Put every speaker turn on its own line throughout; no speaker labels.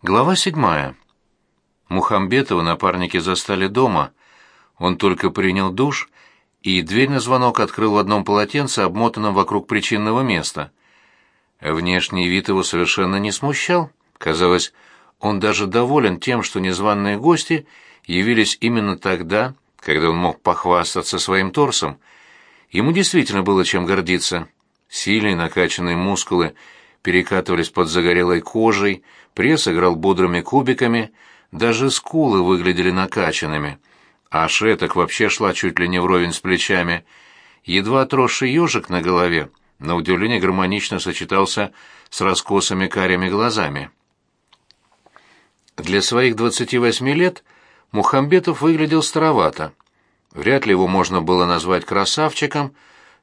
Глава седьмая. Мухамбетова напарники застали дома. Он только принял душ, и дверь на звонок открыл в одном полотенце, обмотанном вокруг причинного места. Внешний вид его совершенно не смущал. Казалось, он даже доволен тем, что незваные гости явились именно тогда, когда он мог похвастаться своим торсом. Ему действительно было чем гордиться. Сильные накачанные мускулы — перекатывались под загорелой кожей, пресс играл бодрыми кубиками, даже скулы выглядели накачанными. А шея так вообще шла чуть ли не вровень с плечами. Едва отросший ежик на голове, на удивление гармонично сочетался с раскосами карими глазами. Для своих 28 лет Мухамбетов выглядел старовато. Вряд ли его можно было назвать красавчиком,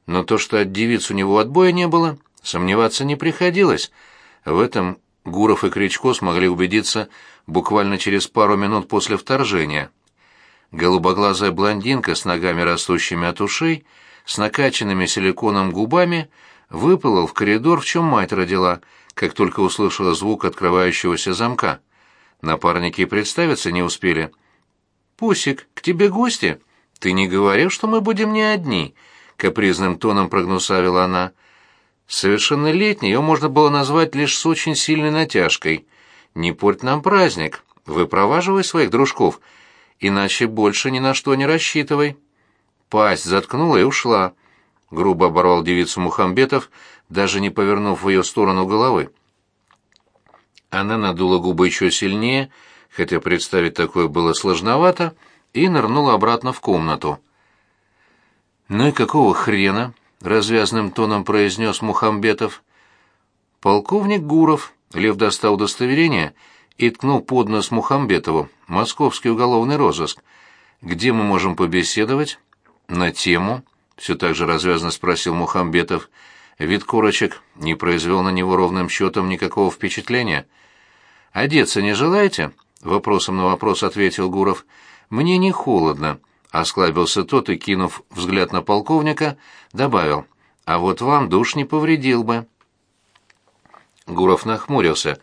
но то, что от девиц у него отбоя не было, сомневаться не приходилось. В этом Гуров и Кричко смогли убедиться буквально через пару минут после вторжения. Голубоглазая блондинка с ногами, растущими от ушей, с накачанными силиконом губами, выпала в коридор, в чем мать родила, как только услышала звук открывающегося замка. Напарники представиться не успели. «Пусик, к тебе гости?» «Ты не говорил, что мы будем не одни?» — капризным тоном прогнусавила она. Совершеннолетней ее можно было назвать лишь с очень сильной натяжкой. «Не порть нам праздник, выпроваживай своих дружков, иначе больше ни на что не рассчитывай». Пасть заткнула и ушла. Грубо оборвал девицу Мухамбетов, даже не повернув в ее сторону головы. Она надула губы еще сильнее, хотя представить такое было сложновато, и нырнула обратно в комнату. «Ну и какого хрена?» — развязным тоном произнес Мухамбетов. «Полковник Гуров». Лев достал удостоверение и ткнул под нос Мухамбетову. «Московский уголовный розыск. Где мы можем побеседовать?» «На тему?» — все так же развязно спросил Мухамбетов. Вид курочек не произвел на него ровным счетом никакого впечатления. «Одеться не желаете?» — вопросом на вопрос ответил Гуров. «Мне не холодно. Осклабился тот и, кинув взгляд на полковника, добавил, «А вот вам душ не повредил бы». Гуров нахмурился.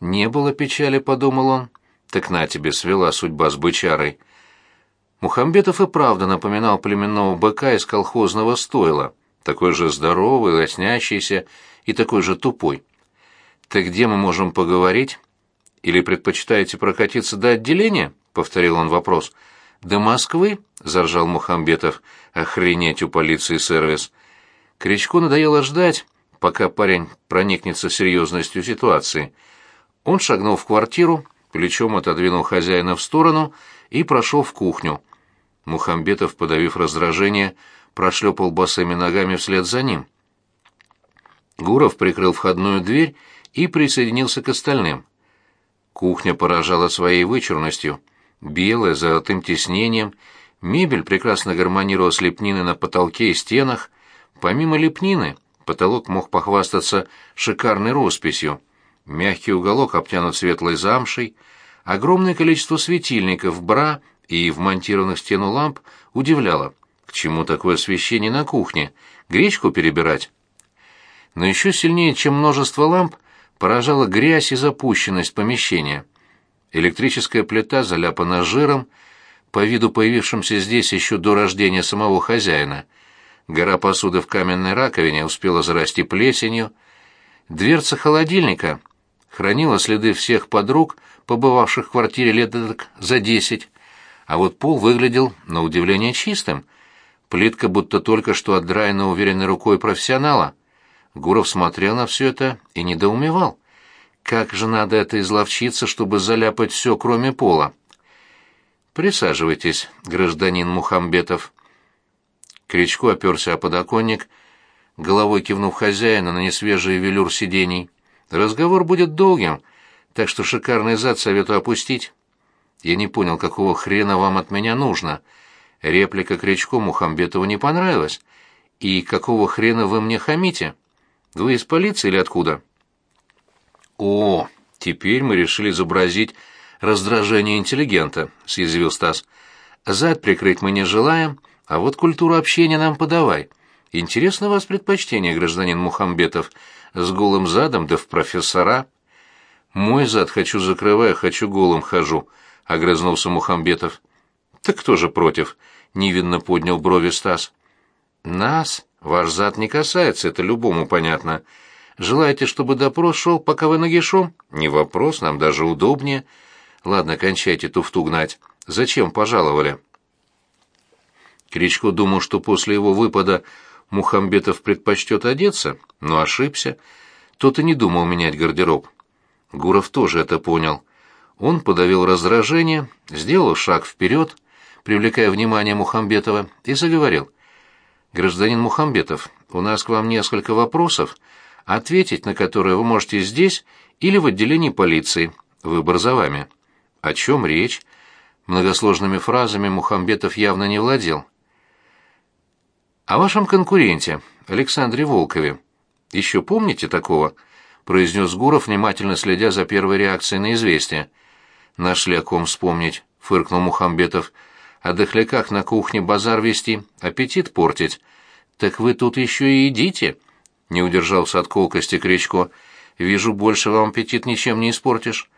«Не было печали», — подумал он. «Так на тебе свела судьба с бычарой». Мухамбетов и правда напоминал племенного быка из колхозного стойла, такой же здоровый, лоснящийся и такой же тупой. «Так где мы можем поговорить? Или предпочитаете прокатиться до отделения?» — повторил он вопрос. «Вопрос». «До Москвы?» — заржал Мухамбетов. «Охренеть у полиции сервис!» Кричко надоело ждать, пока парень проникнется серьезностью ситуации. Он шагнул в квартиру, плечом отодвинул хозяина в сторону и прошел в кухню. Мухамбетов, подавив раздражение, прошлепал босыми ногами вслед за ним. Гуров прикрыл входную дверь и присоединился к остальным. Кухня поражала своей вычурностью белая, золотым тиснением, мебель прекрасно гармонировала с лепниной на потолке и стенах. Помимо лепнины, потолок мог похвастаться шикарной росписью. Мягкий уголок обтянут светлой замшей, огромное количество светильников, бра и вмонтированных в стену ламп удивляло. К чему такое освещение на кухне? Гречку перебирать? Но еще сильнее, чем множество ламп, поражала грязь и запущенность помещения. Электрическая плита заляпана жиром, по виду появившимся здесь еще до рождения самого хозяина. Гора посуды в каменной раковине успела зарасти плесенью. Дверца холодильника хранила следы всех подруг, побывавших в квартире лет за десять. А вот пол выглядел, на удивление, чистым. Плитка будто только что отдраена уверенной рукой профессионала. Гуров смотрел на все это и недоумевал. Как же надо это изловчиться, чтобы заляпать все, кроме пола? Присаживайтесь, гражданин Мухамбетов. Кричко оперся о подоконник, головой кивнув хозяина на несвежий велюр сидений. Разговор будет долгим, так что шикарный зад советую опустить. Я не понял, какого хрена вам от меня нужно. Реплика Кричко Мухамбетову не понравилась. И какого хрена вы мне хамите? Вы из полиции или откуда? «О, теперь мы решили изобразить раздражение интеллигента», — съязвил Стас. «Зад прикрыть мы не желаем, а вот культуру общения нам подавай. Интересно вас предпочтение, гражданин Мухамбетов, с голым задом да в профессора». «Мой зад хочу закрывая, а хочу голым хожу», — огрызнулся Мухамбетов. «Так кто же против?» — невинно поднял брови Стас. «Нас ваш зад не касается, это любому понятно», Желаете, чтобы допрос шел, пока вы нагишом? Не вопрос, нам даже удобнее. Ладно, кончайте туфту гнать. Зачем пожаловали?» Кричко думал, что после его выпада Мухамбетов предпочтет одеться, но ошибся. Тот и не думал менять гардероб. Гуров тоже это понял. Он подавил раздражение, сделал шаг вперед, привлекая внимание Мухамбетова, и заговорил. «Гражданин Мухамбетов, у нас к вам несколько вопросов, ответить на которые вы можете здесь или в отделении полиции. Выбор за вами. О чем речь? Многосложными фразами Мухамбетов явно не владел. О вашем конкуренте, Александре Волкове. Еще помните такого? произнес Гуров, внимательно следя за первой реакцией на известие. Нашли о ком вспомнить, фыркнул Мухамбетов. О дохляках на кухне базар вести, аппетит портить. Так вы тут еще и едите? Не удержался от колкости Кричко. «Вижу, больше вам аппетит ничем не испортишь».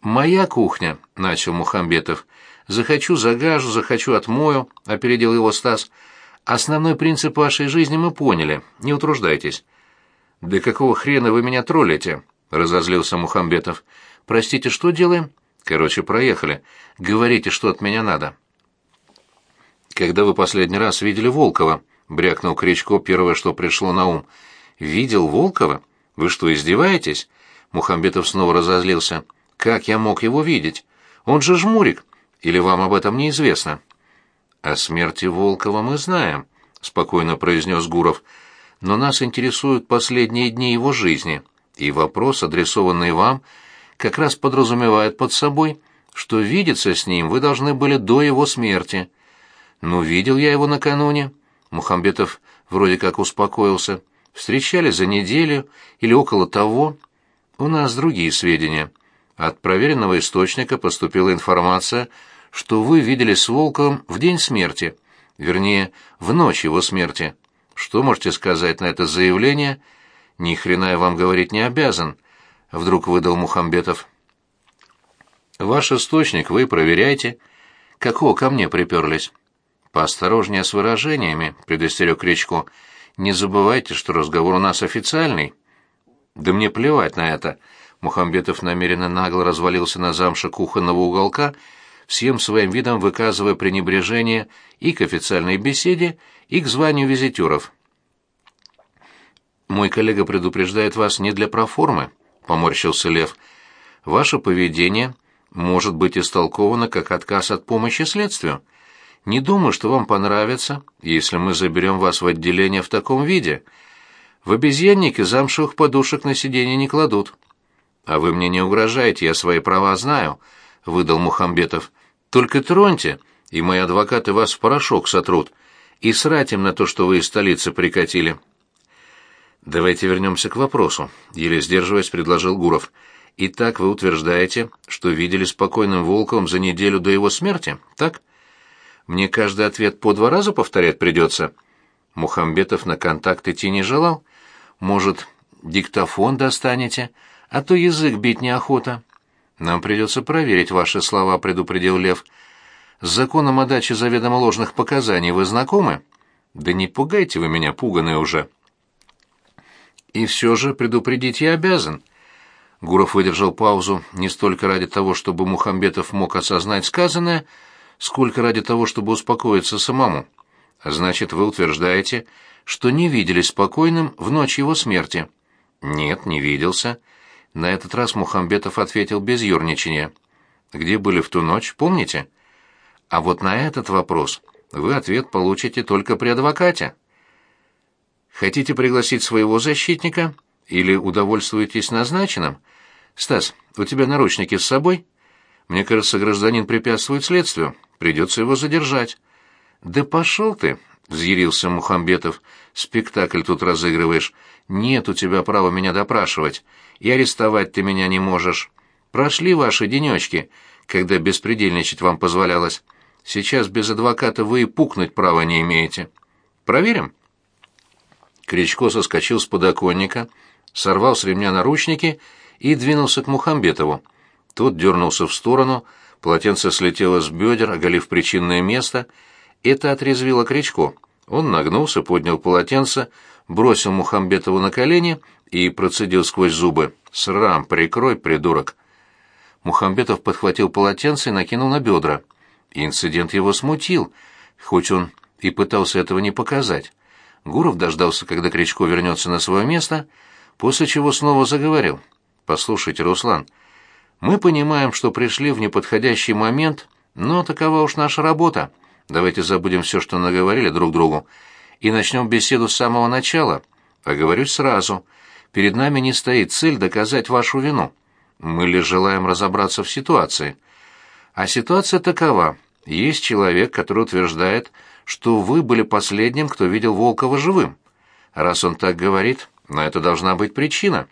«Моя кухня», — начал Мухамбетов. «Захочу, загажу, захочу, отмою», — опередил его Стас. «Основной принцип вашей жизни мы поняли, не утруждайтесь». «Да какого хрена вы меня троллите?» — разозлился Мухамбетов. «Простите, что делаем?» «Короче, проехали. Говорите, что от меня надо». «Когда вы последний раз видели Волкова?» — брякнул Кричко первое, что пришло на ум — Видел Волкова? Вы что, издеваетесь? Мухамбетов снова разозлился. Как я мог его видеть? Он же жмурик. Или вам об этом неизвестно? О смерти Волкова мы знаем, спокойно произнес Гуров. Но нас интересуют последние дни его жизни, и вопрос, адресованный вам, как раз подразумевает под собой, что видеться с ним вы должны были до его смерти. Ну, видел я его накануне. Мухамбетов вроде как успокоился встречали за неделю или около того. У нас другие сведения. От проверенного источника поступила информация, что вы видели с Волковым в день смерти, вернее, в ночь его смерти. Что можете сказать на это заявление? Ни хрена я вам говорить не обязан, вдруг выдал Мухамбетов. Ваш источник вы проверяйте. Какого ко мне приперлись? Поосторожнее с выражениями, предостерег Кричко. Не забывайте, что разговор у нас официальный. Да мне плевать на это. Мухамбетов намеренно нагло развалился на замше кухонного уголка, всем своим видом выказывая пренебрежение и к официальной беседе, и к званию визитеров. «Мой коллега предупреждает вас не для проформы», — поморщился Лев. «Ваше поведение может быть истолковано как отказ от помощи следствию. Не думаю, что вам понравится, если мы заберем вас в отделение в таком виде. В обезьяннике замшевых подушек на сиденье не кладут». «А вы мне не угрожаете, я свои права знаю», — выдал Мухамбетов. «Только троньте, и мои адвокаты вас в порошок сотрут, и срать им на то, что вы из столицы прикатили». «Давайте вернемся к вопросу», — еле сдерживаясь, предложил Гуров. «Итак, вы утверждаете, что видели спокойным Волковым за неделю до его смерти, так?» Мне каждый ответ по два раза повторять придется». Мухамбетов на контакт идти не желал. «Может, диктофон достанете, а то язык бить неохота». «Нам придется проверить ваши слова», — предупредил Лев. «С законом о даче заведомо ложных показаний вы знакомы?» «Да не пугайте вы меня, пуганые уже». «И все же предупредить я обязан». Гуров выдержал паузу не столько ради того, чтобы Мухамбетов мог осознать сказанное, — сколько ради того, чтобы успокоиться самому. Значит, вы утверждаете, что не видели спокойным в ночь его смерти? Нет, не виделся. На этот раз Мухамбетов ответил без юрничания. Где были в ту ночь, помните? А вот на этот вопрос вы ответ получите только при адвокате. Хотите пригласить своего защитника или удовольствуетесь назначенным? Стас, у тебя наручники с собой? Мне кажется, гражданин препятствует следствию. Придется его задержать». «Да пошел ты!» — взъярился Мухамбетов. «Спектакль тут разыгрываешь. Нет у тебя права меня допрашивать. И арестовать ты меня не можешь. Прошли ваши денечки, когда беспредельничать вам позволялось. Сейчас без адвоката вы и пукнуть права не имеете. Проверим?» Кричко соскочил с подоконника, сорвал с ремня наручники и двинулся к Мухамбетову. Тот дернулся в сторону, полотенце слетело с бедер, оголив причинное место. Это отрезвило Кричко. Он нагнулся, поднял полотенце, бросил Мухамбетову на колени и процедил сквозь зубы. «Срам, прикрой, придурок!» Мухамбетов подхватил полотенце и накинул на бедра. Инцидент его смутил, хоть он и пытался этого не показать. Гуров дождался, когда Кричко вернется на свое место, после чего снова заговорил. «Послушайте, Руслан, — мы понимаем, что пришли в неподходящий момент, но такова уж наша работа. Давайте забудем все, что наговорили друг другу, и начнем беседу с самого начала. А говорю сразу, перед нами не стоит цель доказать вашу вину. Мы лишь желаем разобраться в ситуации. А ситуация такова. Есть человек, который утверждает, что вы были последним, кто видел Волкова живым. Раз он так говорит, на это должна быть причина.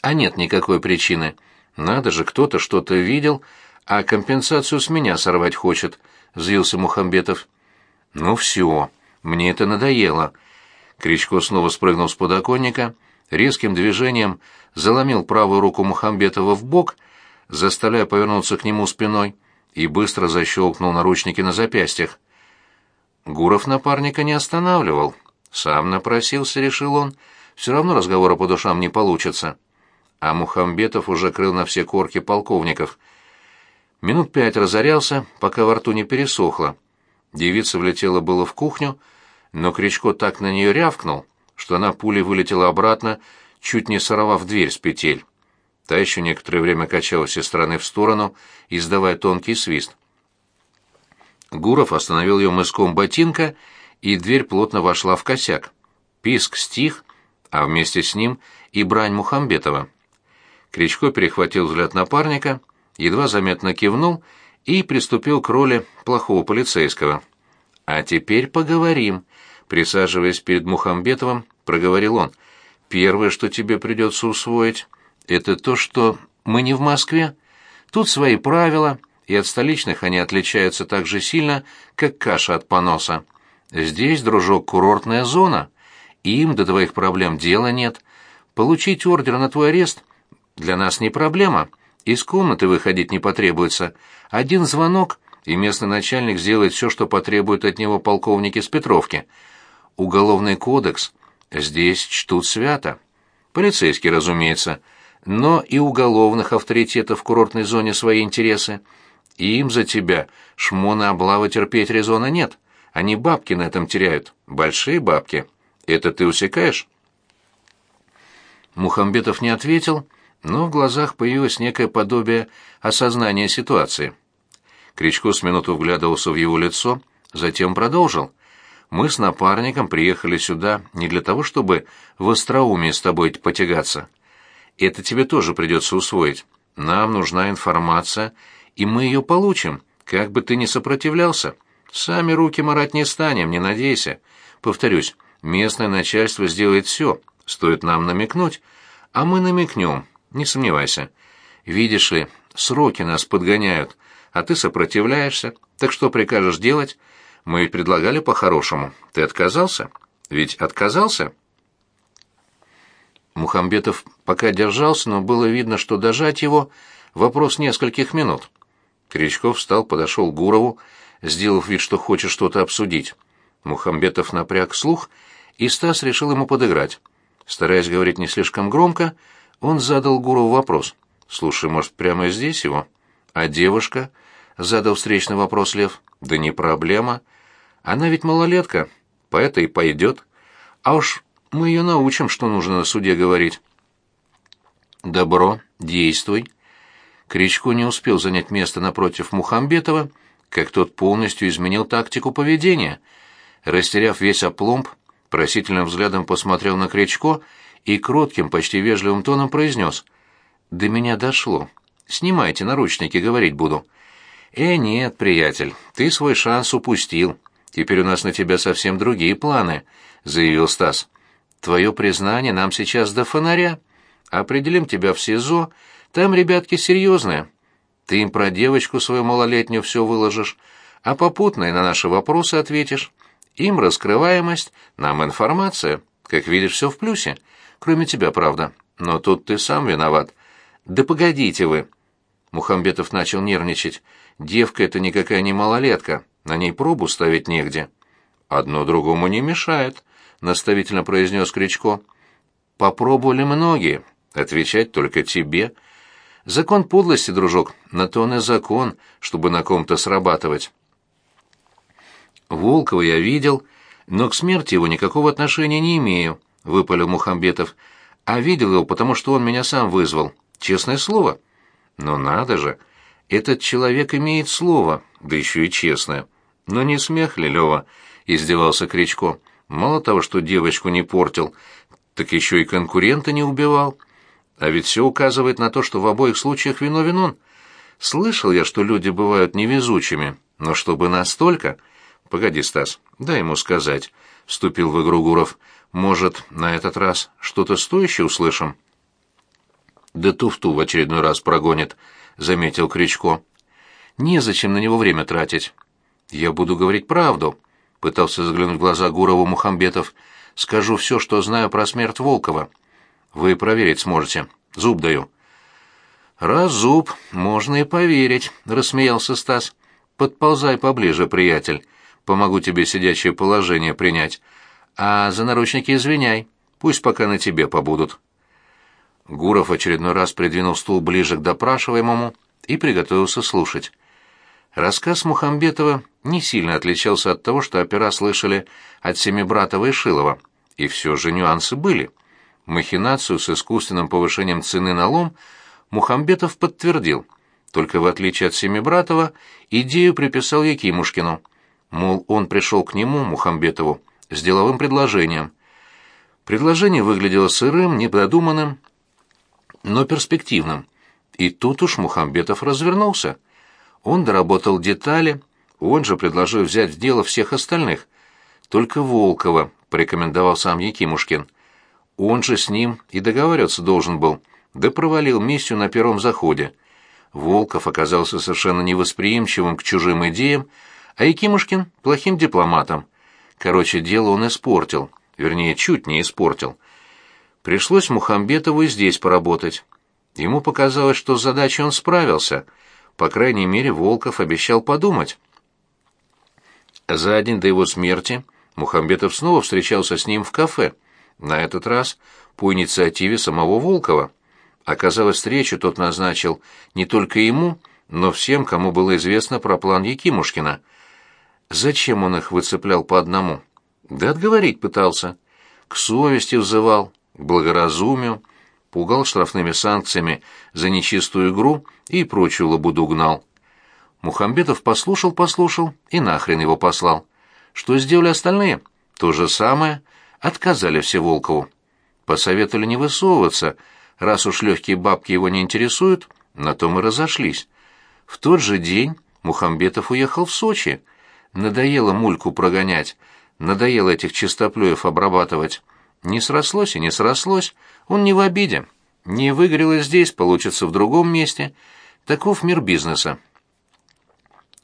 А нет никакой причины. Надо же, кто-то что-то видел, а компенсацию с меня сорвать хочет, взвился Мухамбетов. Ну все, мне это надоело. Кричко снова спрыгнул с подоконника, резким движением заломил правую руку Мухамбетова в бок, заставляя повернуться к нему спиной, и быстро защелкнул наручники на запястьях. Гуров напарника не останавливал. Сам напросился, решил он. Все равно разговора по душам не получится а Мухамбетов уже крыл на все корки полковников. Минут пять разорялся, пока во рту не пересохло. Девица влетела было в кухню, но Кричко так на нее рявкнул, что она пулей вылетела обратно, чуть не сорвав дверь с петель. Та еще некоторое время качалась из стороны в сторону, издавая тонкий свист. Гуров остановил ее мыском ботинка, и дверь плотно вошла в косяк. Писк стих, а вместе с ним и брань Мухамбетова. Кричко перехватил взгляд напарника, едва заметно кивнул и приступил к роли плохого полицейского. «А теперь поговорим», — присаживаясь перед Мухамбетовым, проговорил он. «Первое, что тебе придется усвоить, это то, что мы не в Москве. Тут свои правила, и от столичных они отличаются так же сильно, как каша от поноса. Здесь, дружок, курортная зона. Им до твоих проблем дела нет. Получить ордер на твой арест — для нас не проблема. Из комнаты выходить не потребуется. Один звонок, и местный начальник сделает все, что потребует от него полковники с Петровки. Уголовный кодекс здесь чтут свято. Полицейский, разумеется, но и уголовных авторитетов в курортной зоне свои интересы. И им за тебя шмона облава терпеть резона нет. Они бабки на этом теряют, большие бабки. Это ты усекаешь?» Мухамбетов не ответил, — но в глазах появилось некое подобие осознания ситуации. Кричко с минуту вглядывался в его лицо, затем продолжил. «Мы с напарником приехали сюда не для того, чтобы в остроумии с тобой потягаться. Это тебе тоже придется усвоить. Нам нужна информация, и мы ее получим, как бы ты ни сопротивлялся. Сами руки марать не станем, не надейся. Повторюсь, местное начальство сделает все, стоит нам намекнуть, а мы намекнем, не сомневайся. Видишь ли, сроки нас подгоняют, а ты сопротивляешься. Так что прикажешь делать? Мы ведь предлагали по-хорошему. Ты отказался? Ведь отказался? Мухамбетов пока держался, но было видно, что дожать его — вопрос нескольких минут. Кричков встал, подошел к Гурову, сделав вид, что хочет что-то обсудить. Мухамбетов напряг слух, и Стас решил ему подыграть. Стараясь говорить не слишком громко, — он задал Гуру вопрос. «Слушай, может, прямо здесь его?» «А девушка?» — задал встречный вопрос Лев. «Да не проблема. Она ведь малолетка, поэта и пойдет. А уж мы ее научим, что нужно на суде говорить». «Добро, действуй». Кричко не успел занять место напротив Мухамбетова, как тот полностью изменил тактику поведения. Растеряв весь опломб, просительным взглядом посмотрел на Кричко и и кротким, почти вежливым тоном произнес. «До меня дошло. Снимайте наручники, говорить буду». «Э, нет, приятель, ты свой шанс упустил. Теперь у нас на тебя совсем другие планы», — заявил Стас. «Твое признание нам сейчас до фонаря. Определим тебя в СИЗО. Там ребятки серьезные. Ты им про девочку свою малолетнюю все выложишь, а попутно и на наши вопросы ответишь. Им раскрываемость, нам информация. Как видишь, все в плюсе. Кроме тебя, правда. Но тут ты сам виноват. Да погодите вы. Мухамбетов начал нервничать. Девка это никакая не малолетка. На ней пробу ставить негде. Одно другому не мешает, наставительно произнес Кричко. Попробовали многие. Отвечать только тебе. Закон подлости, дружок, на то он и закон, чтобы на ком-то срабатывать. Волкова я видел, но к смерти его никакого отношения не имею выпалил Мухамбетов. А видел его, потому что он меня сам вызвал. Честное слово. Но надо же, этот человек имеет слово, да еще и честное. Но не смех ли, Лева? Издевался Кричко. Мало того, что девочку не портил, так еще и конкурента не убивал. А ведь все указывает на то, что в обоих случаях виновен он. Слышал я, что люди бывают невезучими, но чтобы настолько... Погоди, Стас, дай ему сказать, — вступил в игру Гуров. Может, на этот раз что-то стоящее услышим? Да туфту в очередной раз прогонит, заметил Кричко. Незачем на него время тратить. Я буду говорить правду, пытался заглянуть в глаза Гурову Мухамбетов. Скажу все, что знаю про смерть Волкова. Вы проверить сможете. Зуб даю. Раз зуб, можно и поверить, рассмеялся Стас. Подползай поближе, приятель. Помогу тебе сидячее положение принять. А за наручники извиняй. Пусть пока на тебе побудут. Гуров очередной раз придвинул стул ближе к допрашиваемому и приготовился слушать. Рассказ Мухамбетова не сильно отличался от того, что опера слышали от Семибратова и Шилова, и все же нюансы были. Махинацию с искусственным повышением цены на лом Мухамбетов подтвердил, только в отличие от Семибратова идею приписал Якимушкину. Мол, он пришел к нему, Мухамбетову, с деловым предложением. Предложение выглядело сырым, непродуманным, но перспективным. И тут уж Мухамбетов развернулся. Он доработал детали, он же предложил взять в дело всех остальных. Только Волкова, порекомендовал сам Якимушкин. Он же с ним и договариваться должен был, да провалил миссию на первом заходе. Волков оказался совершенно невосприимчивым к чужим идеям, а Якимушкин – плохим дипломатом – Короче, дело он испортил. Вернее, чуть не испортил. Пришлось Мухамбетову и здесь поработать. Ему показалось, что с задачей он справился. По крайней мере, Волков обещал подумать. За день до его смерти Мухамбетов снова встречался с ним в кафе. На этот раз по инициативе самого Волкова. Оказалось, встречу тот назначил не только ему, но всем, кому было известно про план Якимушкина — Зачем он их выцеплял по одному? Да отговорить пытался. К совести взывал, к благоразумию, пугал штрафными санкциями за нечистую игру и прочую лабуду гнал. Мухамбетов послушал-послушал и нахрен его послал. Что сделали остальные? То же самое. Отказали все Волкову. Посоветовали не высовываться. Раз уж легкие бабки его не интересуют, на том и разошлись. В тот же день Мухамбетов уехал в Сочи — Надоело мульку прогонять, надоело этих чистоплюев обрабатывать. Не срослось и не срослось, он не в обиде. Не выгорело здесь, получится в другом месте. Таков мир бизнеса.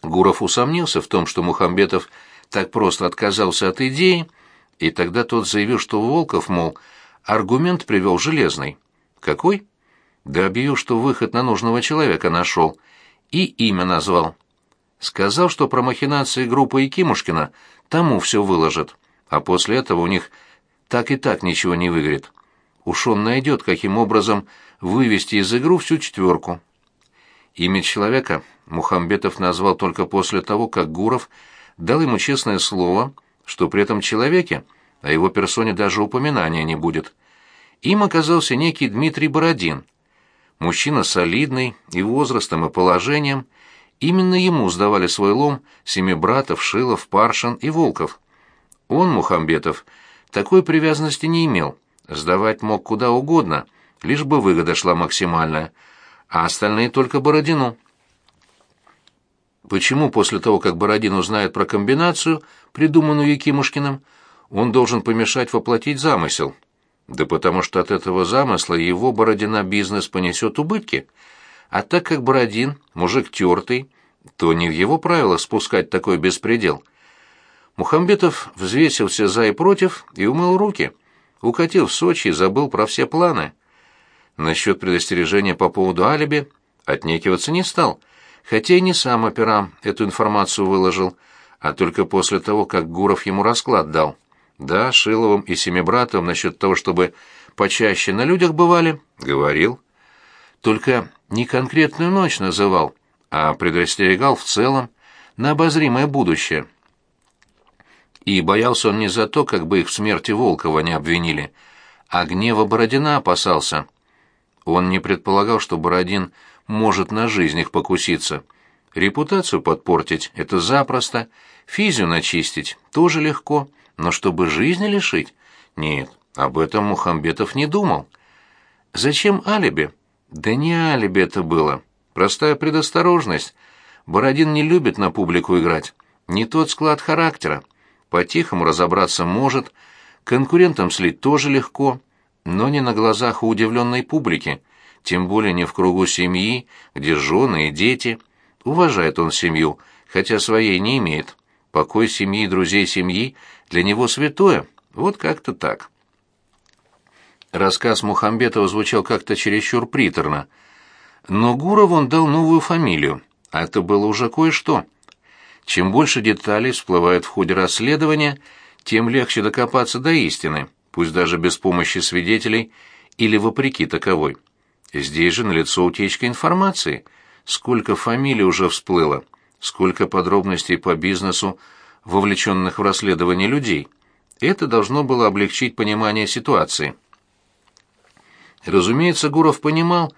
Гуров усомнился в том, что Мухамбетов так просто отказался от идеи, и тогда тот заявил, что Волков, мол, аргумент привел железный. Какой? Да объявил, что выход на нужного человека нашел. И имя назвал. Сказал, что про махинации группы Якимушкина тому все выложит, а после этого у них так и так ничего не выиграет. Уж он найдет, каким образом вывести из игру всю четверку. Имя человека Мухамбетов назвал только после того, как Гуров дал ему честное слово, что при этом человеке о его персоне даже упоминания не будет. Им оказался некий Дмитрий Бородин. Мужчина солидный и возрастом, и положением – Именно ему сдавали свой лом семи братов Шилов, Паршин и Волков. Он, Мухамбетов, такой привязанности не имел. Сдавать мог куда угодно, лишь бы выгода шла максимальная, а остальные только Бородину. Почему после того, как Бородин узнает про комбинацию, придуманную Якимушкиным, он должен помешать воплотить замысел? Да потому что от этого замысла его Бородина бизнес понесет убытки. А так как Бородин, мужик тертый, то не в его правилах спускать такой беспредел. Мухамбетов взвесился за и против и умыл руки. Укатил в Сочи и забыл про все планы. Насчет предостережения по поводу алиби отнекиваться не стал, хотя и не сам операм эту информацию выложил, а только после того, как Гуров ему расклад дал. Да, Шиловым и Семибратовым насчет того, чтобы почаще на людях бывали, говорил. Только не конкретную ночь называл, а предостерегал в целом на обозримое будущее. И боялся он не за то, как бы их в смерти Волкова не обвинили, а гнева Бородина опасался. Он не предполагал, что Бородин может на жизнь их покуситься. Репутацию подпортить — это запросто, физию начистить — тоже легко, но чтобы жизни лишить? Нет, об этом Мухамбетов не думал. Зачем алиби? Да не алиби это было. Простая предосторожность. Бородин не любит на публику играть. Не тот склад характера. По-тихому разобраться может. Конкурентам слить тоже легко. Но не на глазах у удивленной публики. Тем более не в кругу семьи, где жены и дети. Уважает он семью, хотя своей не имеет. Покой семьи и друзей семьи для него святое. Вот как-то так. Рассказ Мухамбетова звучал как-то чересчур приторно — но Гуров он дал новую фамилию, а это было уже кое-что. Чем больше деталей всплывает в ходе расследования, тем легче докопаться до истины, пусть даже без помощи свидетелей или вопреки таковой. Здесь же налицо утечка информации. Сколько фамилий уже всплыло, сколько подробностей по бизнесу, вовлеченных в расследование людей. Это должно было облегчить понимание ситуации. Разумеется, Гуров понимал,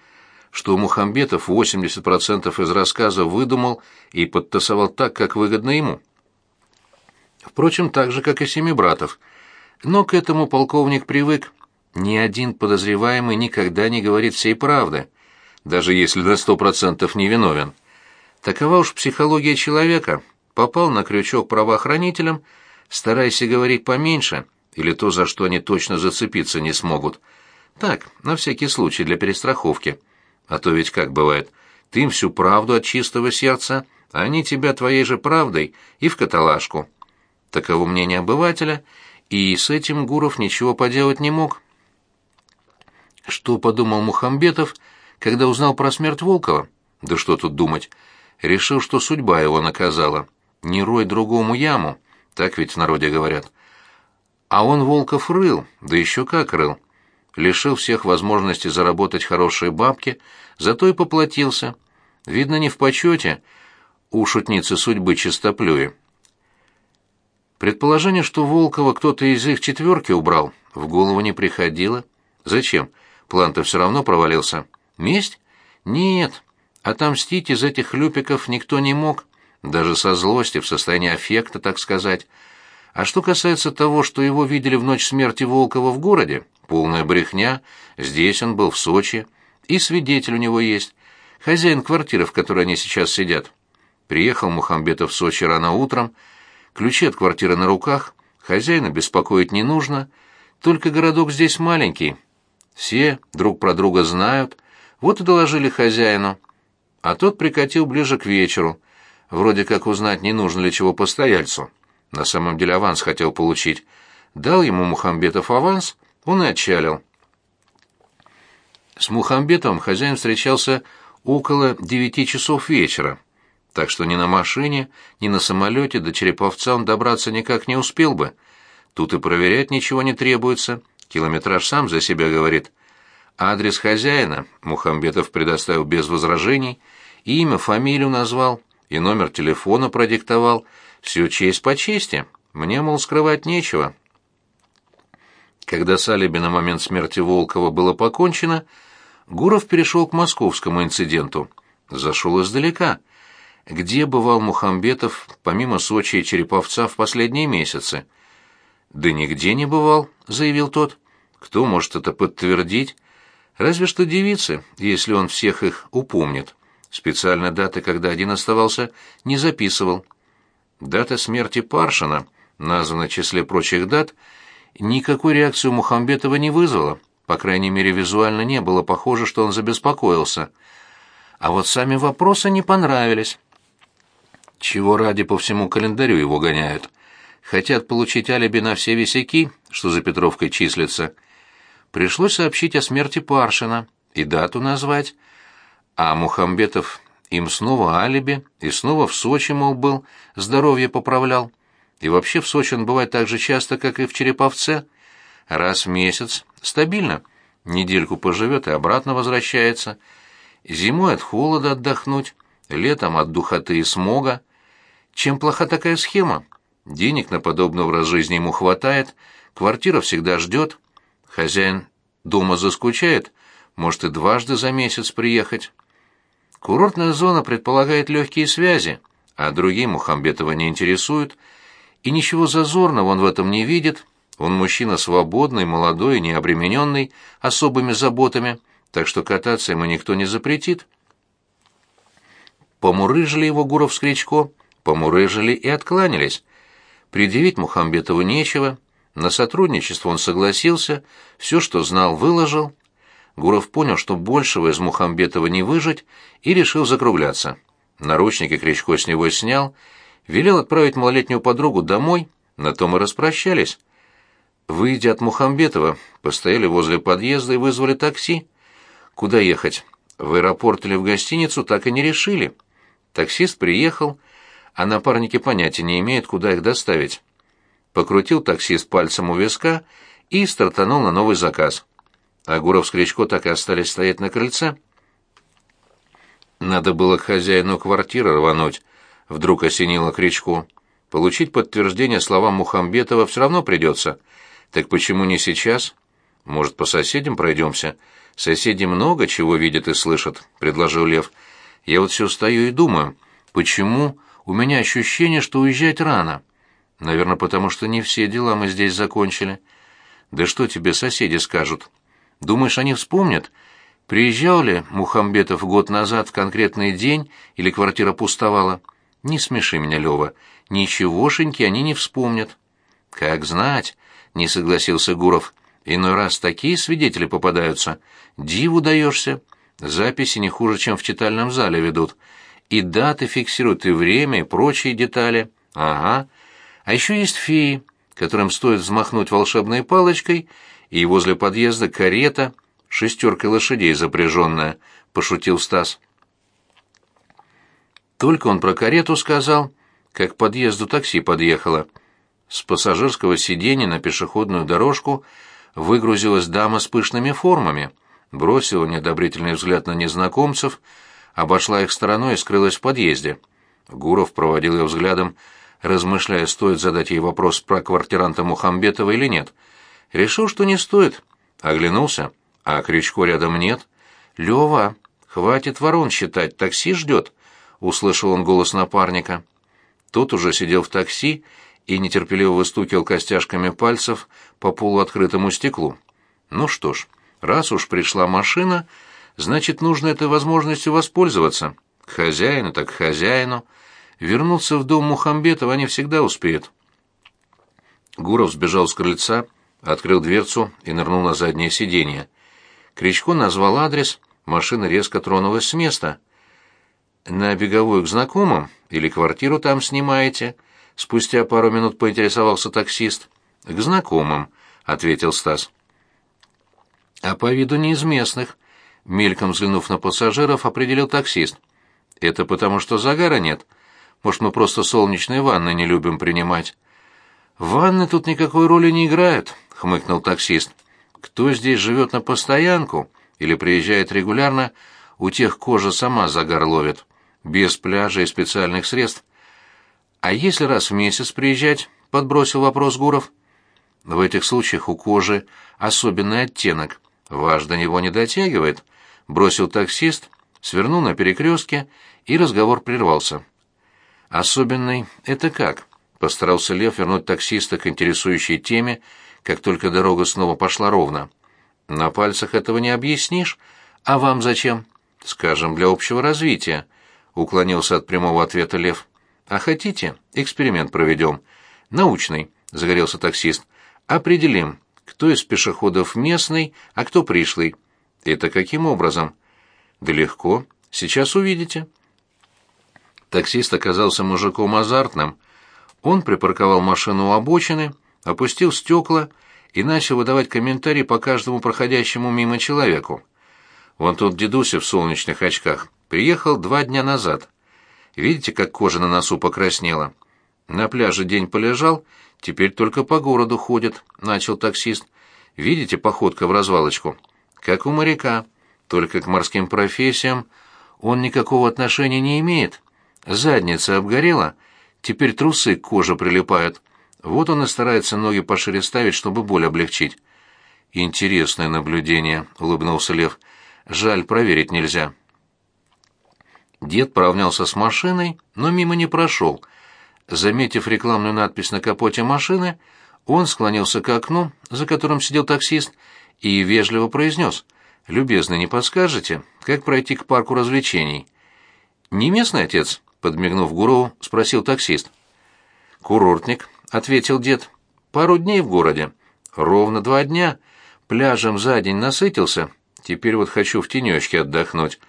что Мухамбетов 80% из рассказа выдумал и подтасовал так, как выгодно ему. Впрочем, так же, как и «Семи братов». Но к этому полковник привык. Ни один подозреваемый никогда не говорит всей правды, даже если на сто процентов невиновен. Такова уж психология человека. Попал на крючок правоохранителям, старайся говорить поменьше, или то, за что они точно зацепиться не смогут. Так, на всякий случай, для перестраховки. А то ведь как бывает, ты им всю правду от чистого сердца, а они тебя твоей же правдой и в каталажку. Таково мнение обывателя, и с этим Гуров ничего поделать не мог. Что подумал Мухамбетов, когда узнал про смерть Волкова? Да что тут думать. Решил, что судьба его наказала. Не рой другому яму, так ведь в народе говорят. А он Волков рыл, да еще как рыл лишил всех возможности заработать хорошие бабки, зато и поплатился. Видно, не в почете у шутницы судьбы чистоплюи. Предположение, что Волкова кто-то из их четверки убрал, в голову не приходило. Зачем? План-то все равно провалился. Месть? Нет. Отомстить из этих хлюпиков никто не мог. Даже со злости, в состоянии аффекта, так сказать. А что касается того, что его видели в ночь смерти Волкова в городе, полная брехня, здесь он был, в Сочи, и свидетель у него есть, хозяин квартиры, в которой они сейчас сидят. Приехал Мухамбетов в Сочи рано утром, ключи от квартиры на руках, хозяина беспокоить не нужно, только городок здесь маленький. Все друг про друга знают, вот и доложили хозяину. А тот прикатил ближе к вечеру, вроде как узнать, не нужно ли чего постояльцу. На самом деле аванс хотел получить. Дал ему Мухамбетов аванс, он и отчалил. С Мухамбетовым хозяин встречался около девяти часов вечера, так что ни на машине, ни на самолете до Череповца он добраться никак не успел бы. Тут и проверять ничего не требуется, километраж сам за себя говорит. Адрес хозяина Мухамбетов предоставил без возражений, имя, фамилию назвал и номер телефона продиктовал — все честь по чести. Мне, мол, скрывать нечего. Когда с алиби на момент смерти Волкова было покончено, Гуров перешел к московскому инциденту. Зашел издалека. Где бывал Мухамбетов, помимо Сочи и Череповца, в последние месяцы? «Да нигде не бывал», — заявил тот. «Кто может это подтвердить? Разве что девицы, если он всех их упомнит». Специально даты, когда один оставался, не записывал. Дата смерти Паршина, названа в числе прочих дат, никакой реакции у Мухамбетова не вызвала, по крайней мере, визуально не было похоже, что он забеспокоился. А вот сами вопросы не понравились. Чего ради по всему календарю его гоняют? Хотят получить алиби на все висяки, что за Петровкой числится. Пришлось сообщить о смерти Паршина и дату назвать. А Мухамбетов им снова алиби, и снова в Сочи, мол, был, здоровье поправлял. И вообще в Сочи он бывает так же часто, как и в Череповце. Раз в месяц, стабильно, недельку поживет и обратно возвращается. Зимой от холода отдохнуть, летом от духоты и смога. Чем плоха такая схема? Денег на подобный образ жизни ему хватает, квартира всегда ждет. Хозяин дома заскучает, может и дважды за месяц приехать. Курортная зона предполагает легкие связи, а другие Мухамбетова не интересуют, и ничего зазорного он в этом не видит. Он мужчина свободный, молодой, необремененный особыми заботами, так что кататься ему никто не запретит. Помурыжили его Гуров с Кричко, помурыжили и откланялись. Предъявить Мухамбетову нечего, на сотрудничество он согласился, все, что знал, выложил, Гуров понял, что большего из Мухамбетова не выжить, и решил закругляться. Наручники Кричко с него снял, велел отправить малолетнюю подругу домой, на том и распрощались. Выйдя от Мухамбетова, постояли возле подъезда и вызвали такси. Куда ехать? В аэропорт или в гостиницу, так и не решили. Таксист приехал, а напарники понятия не имеют, куда их доставить. Покрутил таксист пальцем у виска и стартанул на новый заказ а Гуров с Кричко так и остались стоять на крыльце. Надо было хозяину квартиры рвануть, вдруг осенило Кричко. Получить подтверждение словам Мухамбетова все равно придется. Так почему не сейчас? Может, по соседям пройдемся? Соседи много чего видят и слышат, предложил Лев. Я вот все стою и думаю, почему у меня ощущение, что уезжать рано. Наверное, потому что не все дела мы здесь закончили. Да что тебе соседи скажут? Думаешь, они вспомнят, приезжал ли Мухамбетов год назад в конкретный день или квартира пустовала? Не смеши меня, Лева. Ничегошеньки они не вспомнят. Как знать, не согласился Гуров. Иной раз такие свидетели попадаются. Диву даешься. Записи не хуже, чем в читальном зале ведут. И даты фиксируют, и время, и прочие детали. Ага. А еще есть феи, которым стоит взмахнуть волшебной палочкой — и возле подъезда карета, шестерка лошадей запряженная, — пошутил Стас. Только он про карету сказал, как к подъезду такси подъехало. С пассажирского сиденья на пешеходную дорожку выгрузилась дама с пышными формами, бросила неодобрительный взгляд на незнакомцев, обошла их стороной и скрылась в подъезде. Гуров проводил ее взглядом, размышляя, стоит задать ей вопрос про квартиранта Мухамбетова или нет — Решил, что не стоит. Оглянулся, а Крючко рядом нет. «Лёва, хватит ворон считать, такси ждёт», — услышал он голос напарника. Тот уже сидел в такси и нетерпеливо выстукивал костяшками пальцев по полуоткрытому стеклу. «Ну что ж, раз уж пришла машина, значит, нужно этой возможностью воспользоваться. К хозяину так к хозяину. Вернуться в дом Мухамбетова они всегда успеют». Гуров сбежал с крыльца, открыл дверцу и нырнул на заднее сиденье. Кричко назвал адрес, машина резко тронулась с места. «На беговую к знакомым? Или квартиру там снимаете?» Спустя пару минут поинтересовался таксист. «К знакомым», — ответил Стас. «А по виду не из местных», — мельком взглянув на пассажиров, определил таксист. «Это потому, что загара нет. Может, мы просто солнечные ванны не любим принимать?» «Ванны тут никакой роли не играют», хмыкнул таксист. Кто здесь живет на постоянку или приезжает регулярно, у тех кожа сама загар ловит, без пляжа и специальных средств. А если раз в месяц приезжать, подбросил вопрос Гуров. В этих случаях у кожи особенный оттенок. Ваш до него не дотягивает, бросил таксист, свернул на перекрестке, и разговор прервался. Особенный это как? Постарался Лев вернуть таксиста к интересующей теме, как только дорога снова пошла ровно. На пальцах этого не объяснишь, а вам зачем? Скажем, для общего развития, уклонился от прямого ответа Лев. А хотите, эксперимент проведем. Научный, загорелся таксист. Определим, кто из пешеходов местный, а кто пришлый. Это каким образом? Да легко, сейчас увидите. Таксист оказался мужиком азартным, он припарковал машину у обочины, опустил стекла и начал выдавать комментарии по каждому проходящему мимо человеку. Вон тот дедуся в солнечных очках приехал два дня назад. Видите, как кожа на носу покраснела? На пляже день полежал, теперь только по городу ходит, начал таксист. Видите, походка в развалочку? Как у моряка, только к морским профессиям он никакого отношения не имеет. Задница обгорела — Теперь трусы к коже прилипают. Вот он и старается ноги пошире ставить, чтобы боль облегчить. Интересное наблюдение, улыбнулся Лев. Жаль, проверить нельзя. Дед поравнялся с машиной, но мимо не прошел. Заметив рекламную надпись на капоте машины, он склонился к окну, за которым сидел таксист, и вежливо произнес. «Любезно, не подскажете, как пройти к парку развлечений?» «Не местный отец?» подмигнув Гурову, спросил таксист. «Курортник», — ответил дед. «Пару дней в городе. Ровно два дня. Пляжем за день насытился. Теперь вот хочу в тенечке отдохнуть.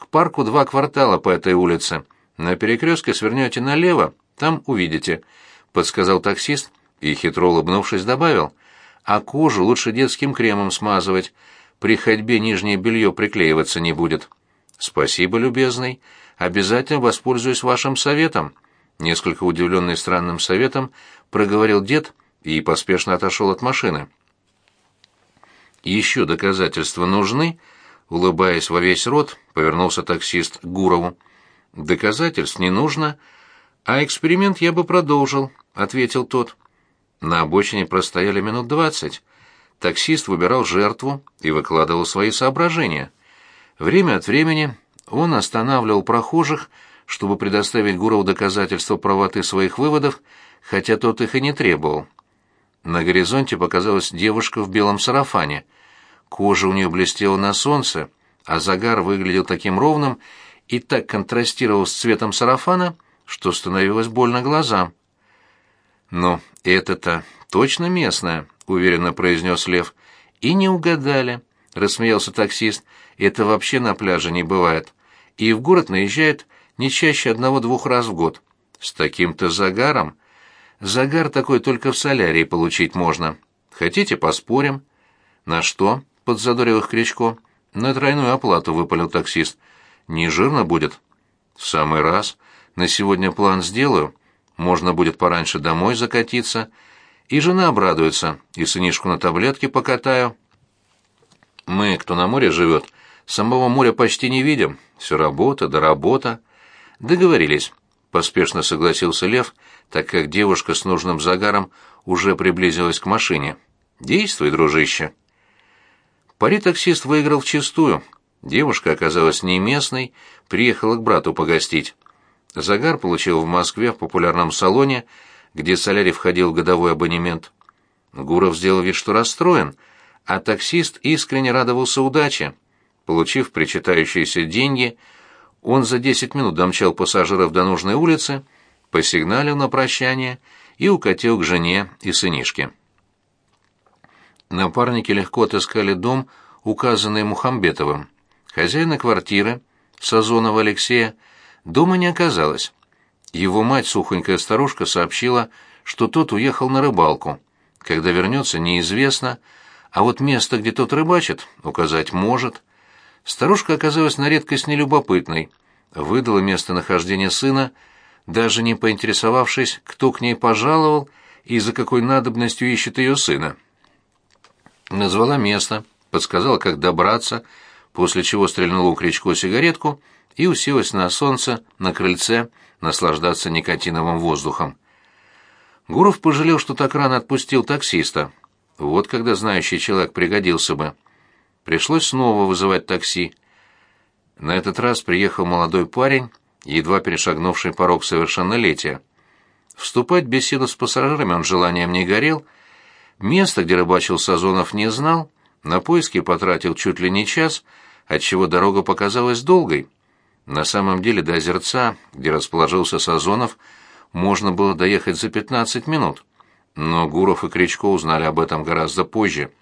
К парку два квартала по этой улице. На перекрестке свернете налево, там увидите», — подсказал таксист и, хитро улыбнувшись, добавил. «А кожу лучше детским кремом смазывать. При ходьбе нижнее белье приклеиваться не будет». «Спасибо, любезный», обязательно воспользуюсь вашим советом», — несколько удивленный странным советом проговорил дед и поспешно отошел от машины. «Еще доказательства нужны?» — улыбаясь во весь рот, повернулся таксист к Гурову. «Доказательств не нужно, а эксперимент я бы продолжил», — ответил тот. На обочине простояли минут двадцать. Таксист выбирал жертву и выкладывал свои соображения. Время от времени он останавливал прохожих, чтобы предоставить Гуру доказательства правоты своих выводов, хотя тот их и не требовал. На горизонте показалась девушка в белом сарафане. Кожа у нее блестела на солнце, а загар выглядел таким ровным и так контрастировал с цветом сарафана, что становилось больно глазам. Но это-то точно местное, — уверенно произнес Лев. «И не угадали», — рассмеялся таксист. «Это вообще на пляже не бывает» и в город наезжает не чаще одного-двух раз в год. С таким-то загаром. Загар такой только в солярии получить можно. Хотите, поспорим? На что? Подзадорил их Кричко. На тройную оплату выпалил таксист. Не жирно будет? В самый раз. На сегодня план сделаю. Можно будет пораньше домой закатиться. И жена обрадуется, и сынишку на таблетке покатаю. Мы, кто на море живет, — Самого моря почти не видим. Все работа, да работа. Договорились. Поспешно согласился Лев, так как девушка с нужным загаром уже приблизилась к машине. Действуй, дружище. Пари таксист выиграл вчистую. Девушка оказалась не местной, приехала к брату погостить. Загар получил в Москве в популярном салоне, где солярий входил в годовой абонемент. Гуров сделал вид, что расстроен, а таксист искренне радовался удаче. Получив причитающиеся деньги, он за десять минут домчал пассажиров до нужной улицы, посигналил на прощание и укатил к жене и сынишке. Напарники легко отыскали дом, указанный Мухамбетовым. Хозяина квартиры, Сазонова Алексея, дома не оказалось. Его мать, сухонькая старушка, сообщила, что тот уехал на рыбалку. Когда вернется, неизвестно, а вот место, где тот рыбачит, указать может — Старушка оказалась на редкость нелюбопытной, выдала местонахождение сына, даже не поинтересовавшись, кто к ней пожаловал и за какой надобностью ищет ее сына. Назвала место, подсказала, как добраться, после чего стрельнула у Кричко сигаретку и уселась на солнце, на крыльце, наслаждаться никотиновым воздухом. Гуров пожалел, что так рано отпустил таксиста. Вот когда знающий человек пригодился бы. Пришлось снова вызывать такси. На этот раз приехал молодой парень, едва перешагнувший порог совершеннолетия. Вступать в беседу с пассажирами он желанием не горел, место, где рыбачил Сазонов, не знал, на поиски потратил чуть ли не час, отчего дорога показалась долгой. На самом деле до озерца, где расположился Сазонов, можно было доехать за 15 минут. Но Гуров и Кричко узнали об этом гораздо позже.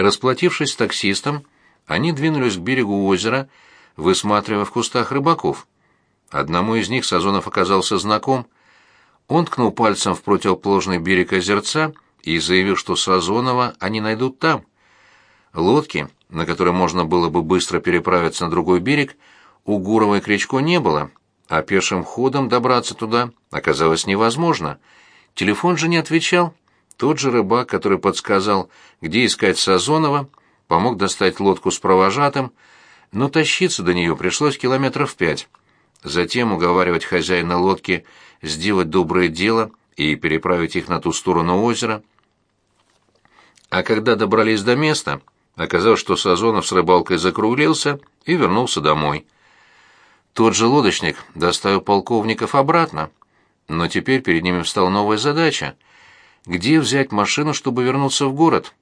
Расплатившись с таксистом, они двинулись к берегу озера, высматривая в кустах рыбаков. Одному из них Сазонов оказался знаком. Он ткнул пальцем в противоположный берег озерца и заявил, что Сазонова они найдут там. Лодки, на которой можно было бы быстро переправиться на другой берег, у Гурова и Кричко не было, а пешим ходом добраться туда оказалось невозможно. Телефон же не отвечал. Тот же рыбак, который подсказал, где искать Сазонова, помог достать лодку с провожатым, но тащиться до нее пришлось километров пять. Затем уговаривать хозяина лодки сделать доброе дело и переправить их на ту сторону озера. А когда добрались до места, оказалось, что Сазонов с рыбалкой закруглился и вернулся домой. Тот же лодочник доставил полковников обратно, но теперь перед ними встала новая задача — где взять машину, чтобы вернуться в город.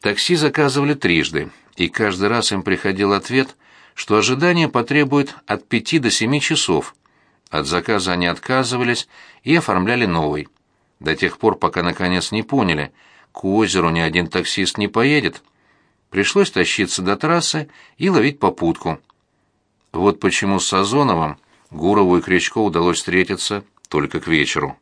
Такси заказывали трижды, и каждый раз им приходил ответ, что ожидание потребует от пяти до семи часов. От заказа они отказывались и оформляли новый. До тех пор, пока наконец не поняли, к озеру ни один таксист не поедет. Пришлось тащиться до трассы и ловить попутку. Вот почему с Сазоновым Гурову и Кричко удалось встретиться только к вечеру.